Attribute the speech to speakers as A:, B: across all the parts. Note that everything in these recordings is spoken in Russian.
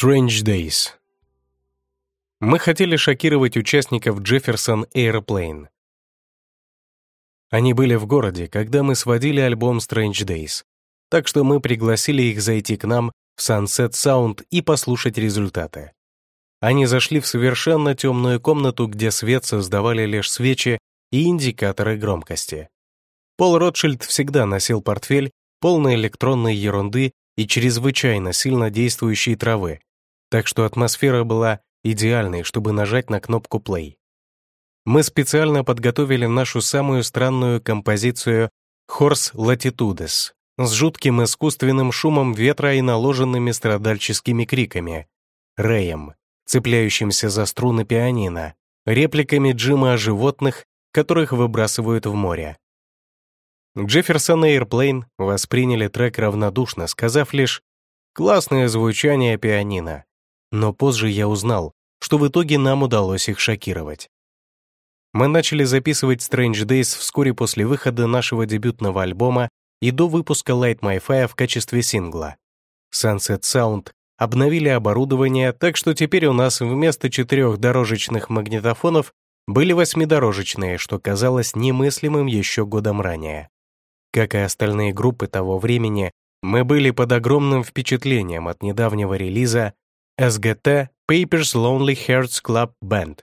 A: Strange Days. Мы хотели шокировать участников Jefferson Airplane. Они были в городе, когда мы сводили альбом Strange Days, так что мы пригласили их зайти к нам в Sunset Sound и послушать результаты. Они зашли в совершенно темную комнату, где свет создавали лишь свечи и индикаторы громкости. Пол Ротшильд всегда носил портфель, полный электронной ерунды и чрезвычайно сильно действующей травы, так что атмосфера была идеальной, чтобы нажать на кнопку play. Мы специально подготовили нашу самую странную композицию Horse Latitudes с жутким искусственным шумом ветра и наложенными страдальческими криками, рэем, цепляющимся за струны пианино, репликами Джима о животных, которых выбрасывают в море. Джефферсон и Airplane восприняли трек равнодушно, сказав лишь «классное звучание пианино». Но позже я узнал, что в итоге нам удалось их шокировать. Мы начали записывать Strange Days вскоре после выхода нашего дебютного альбома и до выпуска Light My Fire в качестве сингла. Sunset Sound обновили оборудование, так что теперь у нас вместо четырех дорожечных магнитофонов были восьмидорожечные, что казалось немыслимым еще годом ранее. Как и остальные группы того времени, мы были под огромным впечатлением от недавнего релиза SGT Papers Lonely Hearts Club Band.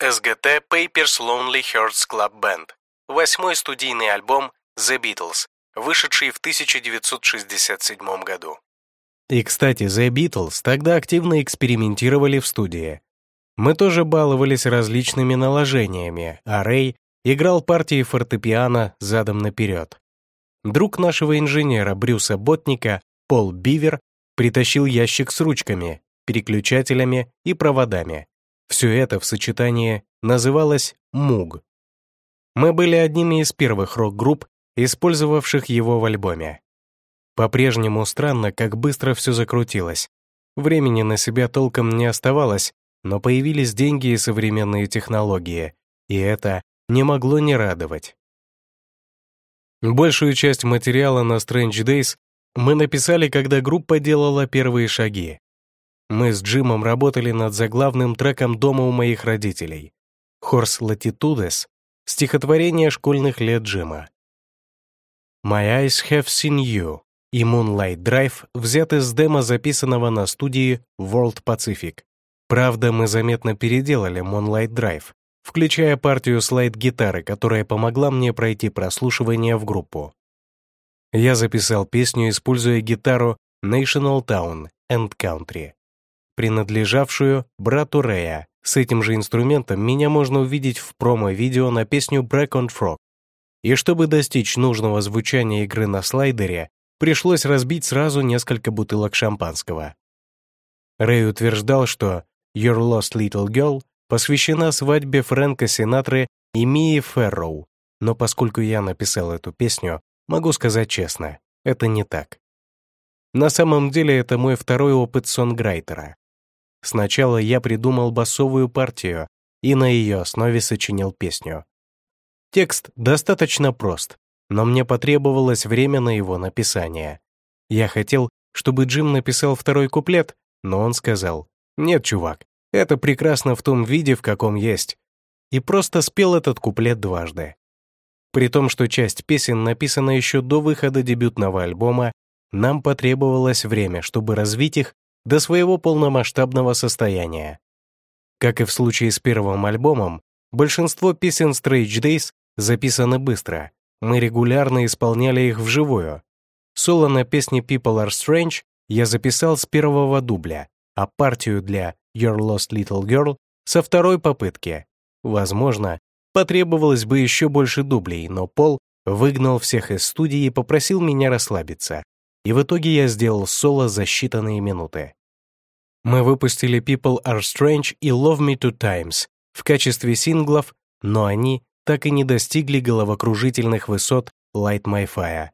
B: SGT Papers Lonely Hearts Club Band. Восьмой студийный альбом The Beatles, вышедший в 1967 году.
A: И, кстати, The Beatles тогда активно экспериментировали в студии. Мы тоже баловались различными наложениями, а Рэй играл партии фортепиано задом наперед. Друг нашего инженера Брюса Ботника, Пол Бивер, притащил ящик с ручками, переключателями и проводами. Все это в сочетании называлось «Муг». Мы были одними из первых рок-групп, использовавших его в альбоме. По-прежнему странно, как быстро все закрутилось. Времени на себя толком не оставалось, но появились деньги и современные технологии, и это не могло не радовать. Большую часть материала на Strange Days мы написали, когда группа делала первые шаги. Мы с Джимом работали над заглавным треком дома у моих родителей. Horse Latitudes — стихотворение школьных лет Джима. My Eyes Have Seen You и Moonlight Drive взяты с демо, записанного на студии World Pacific. Правда, мы заметно переделали Moonlight Drive, включая партию слайд-гитары, которая помогла мне пройти прослушивание в группу. Я записал песню, используя гитару National Town and Country, принадлежавшую брату Рэя. С этим же инструментом меня можно увидеть в промо-видео на песню Break on Frog. И чтобы достичь нужного звучания игры на слайдере, пришлось разбить сразу несколько бутылок шампанского. Рэй утверждал, что «Your Lost Little Girl» посвящена свадьбе Фрэнка Синатры и Мии Ферроу, но поскольку я написал эту песню, могу сказать честно, это не так. На самом деле это мой второй опыт сонграйтера. Сначала я придумал басовую партию и на ее основе сочинил песню. Текст достаточно прост, но мне потребовалось время на его написание. Я хотел, чтобы Джим написал второй куплет, но он сказал, «Нет, чувак, это прекрасно в том виде, в каком есть. И просто спел этот куплет дважды. При том, что часть песен написана еще до выхода дебютного альбома, нам потребовалось время, чтобы развить их до своего полномасштабного состояния. Как и в случае с первым альбомом, большинство песен Strange Days записаны быстро. Мы регулярно исполняли их вживую. Соло на песне People Are Strange я записал с первого дубля, а партию для Your Lost Little Girl со второй попытки. Возможно, потребовалось бы еще больше дублей, но Пол выгнал всех из студии и попросил меня расслабиться. И в итоге я сделал соло за считанные минуты. Мы выпустили People Are Strange и Love Me Two Times в качестве синглов, но они так и не достигли головокружительных высот Light My Fire.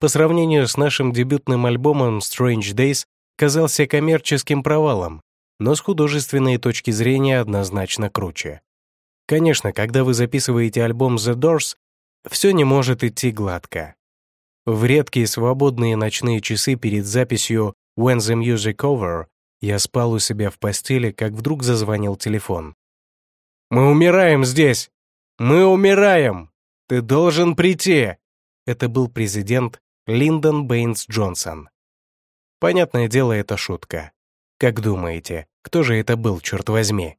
A: По сравнению с нашим дебютным альбомом Strange Days казался коммерческим провалом, но с художественной точки зрения однозначно круче. Конечно, когда вы записываете альбом The Doors, все не может идти гладко. В редкие свободные ночные часы перед записью When the Music Over Я спал у себя в постели, как вдруг зазвонил телефон. «Мы умираем здесь! Мы умираем! Ты должен прийти!» Это был президент Линдон Бэйнс Джонсон. Понятное дело, это шутка. Как думаете, кто же это был, черт возьми?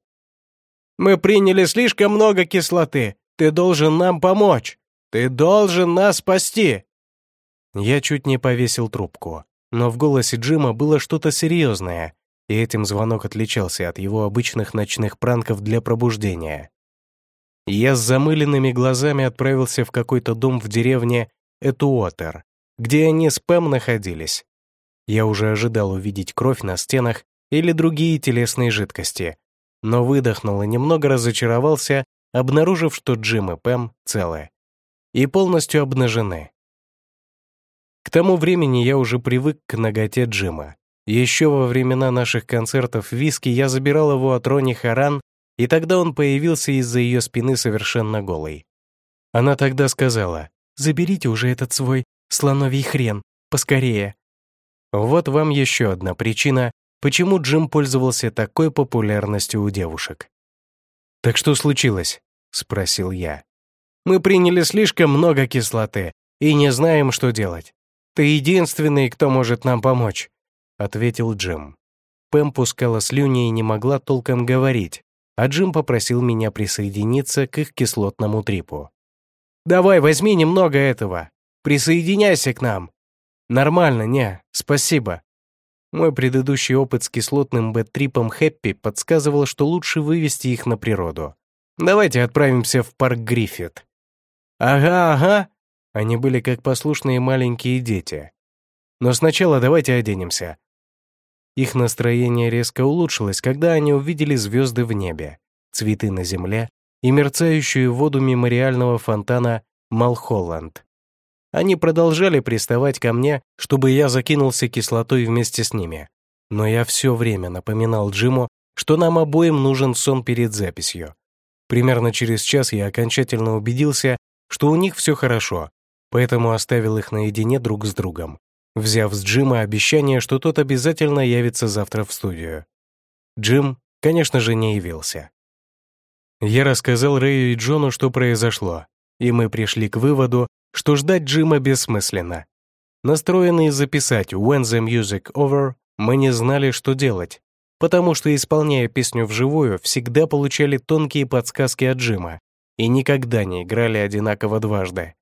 A: «Мы приняли слишком много кислоты. Ты должен нам помочь. Ты должен нас спасти!» Я чуть не повесил трубку, но в голосе Джима было что-то серьезное, и этим звонок отличался от его обычных ночных пранков для пробуждения. Я с замыленными глазами отправился в какой-то дом в деревне Этуотер, где они с Пэм находились. Я уже ожидал увидеть кровь на стенах или другие телесные жидкости, но выдохнул и немного разочаровался, обнаружив, что Джим и Пэм целы и полностью обнажены. К тому времени я уже привык к ноготе Джима. Еще во времена наших концертов Виски я забирал его от Рони Харан, и тогда он появился из-за ее спины совершенно голый. Она тогда сказала, «Заберите уже этот свой слоновий хрен, поскорее». Вот вам еще одна причина, почему Джим пользовался такой популярностью у девушек. «Так что случилось?» — спросил я. «Мы приняли слишком много кислоты и не знаем, что делать. Ты единственный, кто может нам помочь», — ответил Джим. Пэм пускала слюни и не могла толком говорить, а Джим попросил меня присоединиться к их кислотному трипу. «Давай, возьми немного этого. Присоединяйся к нам». «Нормально, не, спасибо». Мой предыдущий опыт с кислотным бэт-трипом Хэппи подсказывал, что лучше вывести их на природу. «Давайте отправимся в парк Гриффит». «Ага, ага». Они были как послушные маленькие дети. «Но сначала давайте оденемся». Их настроение резко улучшилось, когда они увидели звезды в небе, цветы на земле и мерцающую воду мемориального фонтана Малхолланд. Они продолжали приставать ко мне, чтобы я закинулся кислотой вместе с ними. Но я все время напоминал Джиму, что нам обоим нужен сон перед записью. Примерно через час я окончательно убедился, что у них все хорошо, поэтому оставил их наедине друг с другом, взяв с Джима обещание, что тот обязательно явится завтра в студию. Джим, конечно же, не явился. Я рассказал Рэю и Джону, что произошло, и мы пришли к выводу, что ждать Джима бессмысленно. Настроенные записать «When the Music Over», мы не знали, что делать, потому что, исполняя песню вживую, всегда получали тонкие подсказки от Джима и никогда не играли одинаково дважды.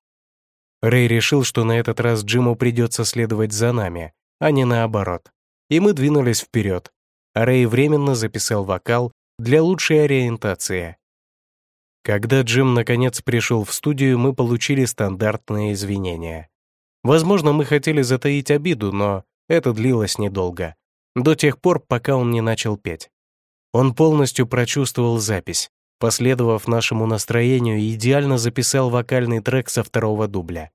A: Рэй решил, что на этот раз Джиму придется следовать за нами, а не наоборот. И мы двинулись вперед. А Рэй временно записал вокал для лучшей ориентации. Когда Джим наконец пришел в студию, мы получили стандартные извинения. Возможно, мы хотели затаить обиду, но это длилось недолго. До тех пор, пока он не начал петь. Он полностью прочувствовал запись, последовав нашему настроению, идеально записал вокальный трек со второго дубля.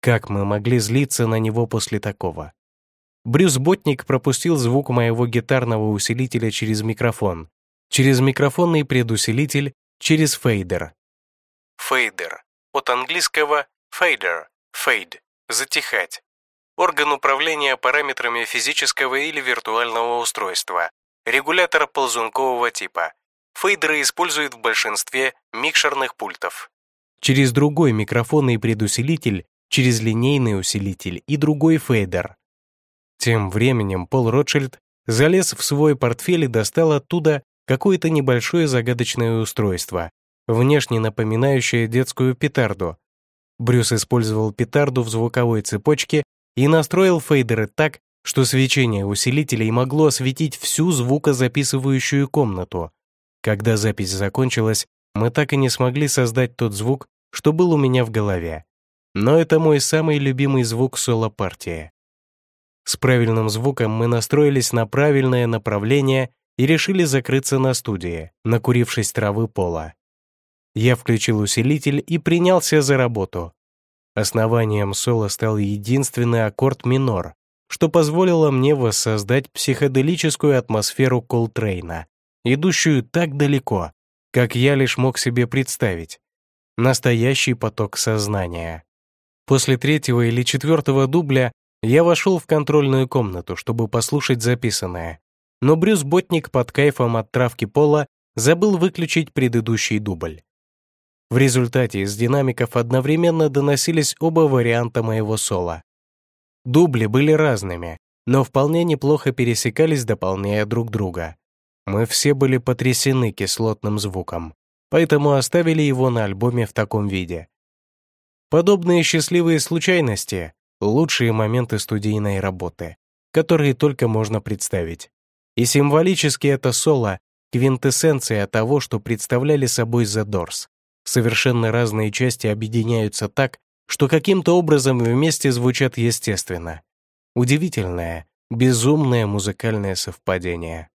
A: Как мы могли злиться на него после такого? Брюс Ботник пропустил звук моего гитарного усилителя через микрофон, через микрофонный предусилитель, через фейдер.
B: Фейдер. От английского fader, fade, затихать. Орган управления параметрами физического или виртуального устройства. Регулятор ползункового типа. Фейдеры используют в большинстве микшерных пультов.
A: Через другой микрофонный предусилитель, через линейный усилитель и другой фейдер. Тем временем Пол Ротшильд залез в свой портфель и достал оттуда какое-то небольшое загадочное устройство, внешне напоминающее детскую петарду. Брюс использовал петарду в звуковой цепочке и настроил фейдеры так, что свечение усилителей могло осветить всю звукозаписывающую комнату, когда запись закончилась, мы так и не смогли создать тот звук, что был у меня в голове. Но это мой самый любимый звук соло-партии. С правильным звуком мы настроились на правильное направление и решили закрыться на студии, накурившись травы пола. Я включил усилитель и принялся за работу. Основанием соло стал единственный аккорд минор, что позволило мне воссоздать психоделическую атмосферу Колтрейна, идущую так далеко, как я лишь мог себе представить. Настоящий поток сознания. После третьего или четвертого дубля я вошел в контрольную комнату, чтобы послушать записанное. Но Брюс Ботник под кайфом от травки пола забыл выключить предыдущий дубль. В результате из динамиков одновременно доносились оба варианта моего соло. Дубли были разными, но вполне неплохо пересекались, дополняя друг друга. Мы все были потрясены кислотным звуком, поэтому оставили его на альбоме в таком виде. Подобные счастливые случайности — лучшие моменты студийной работы, которые только можно представить. И символически это соло — квинтэссенция того, что представляли собой The Doors. Совершенно разные части объединяются так, что каким-то образом вместе звучат естественно. Удивительное, безумное музыкальное совпадение.